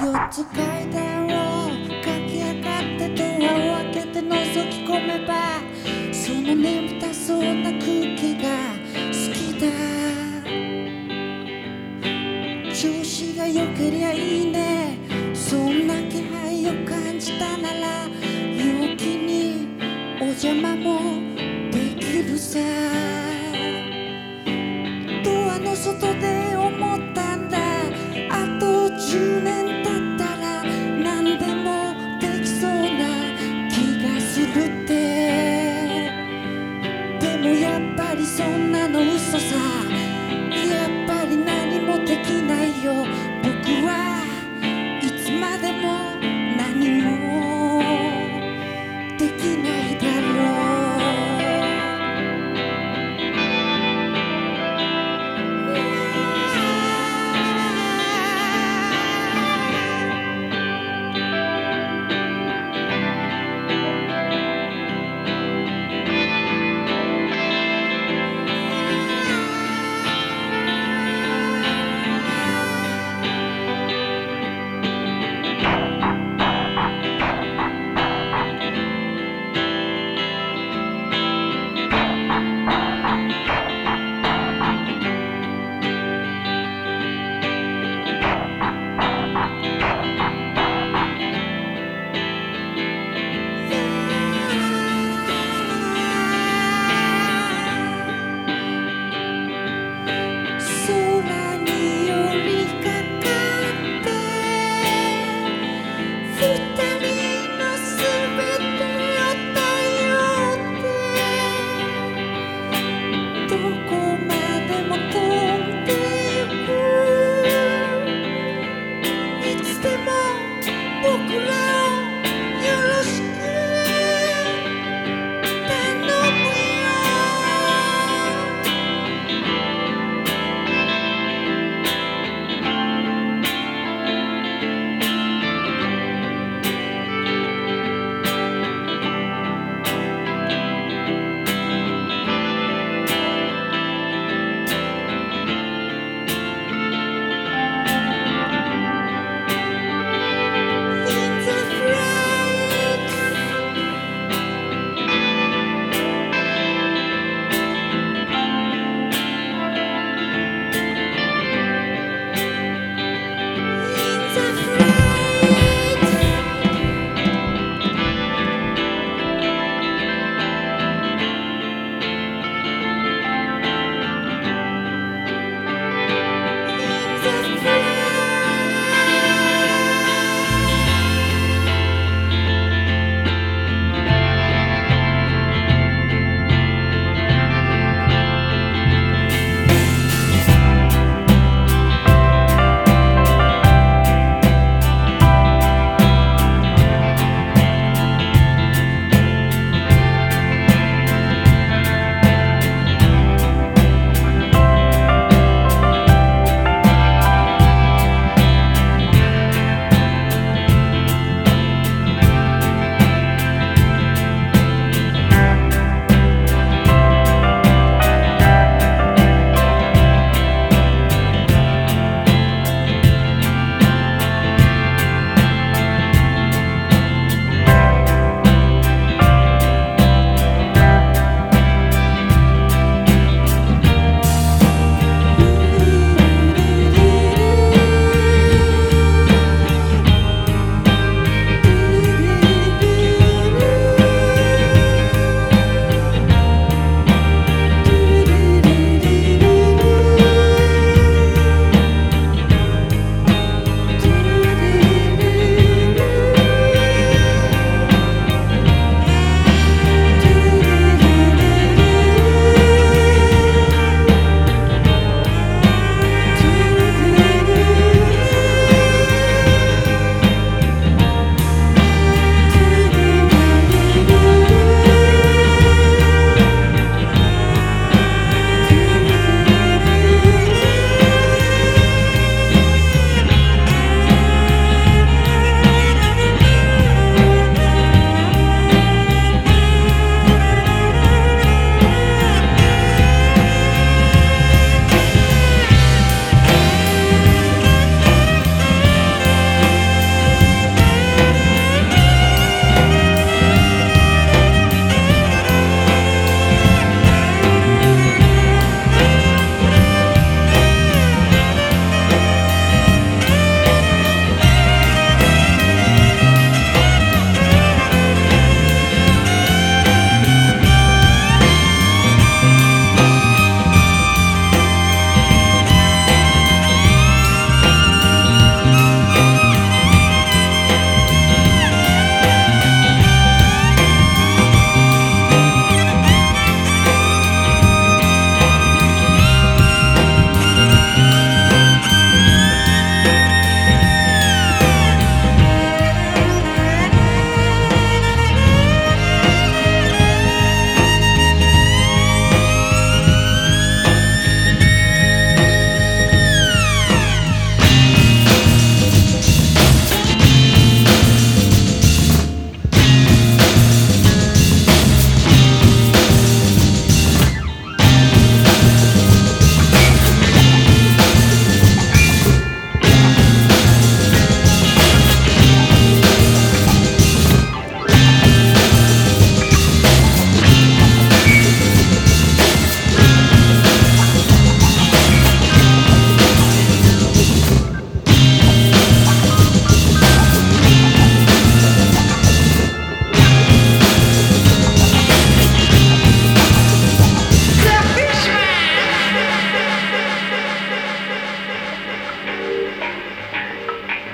4つ階段を駆け上がってドアを開けて覗き込めばその眠たそうな空気が好きだ。調子が良けりゃいいね。そんな気配を感じたなら陽気にお邪魔もできるさ。